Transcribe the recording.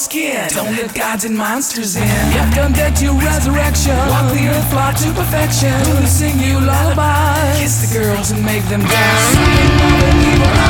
skin. Don't let gods and monsters in. You've come dead to resurrection. Walk the earth, fly to perfection. To sing you lullabies. Kiss the girls and make them dance.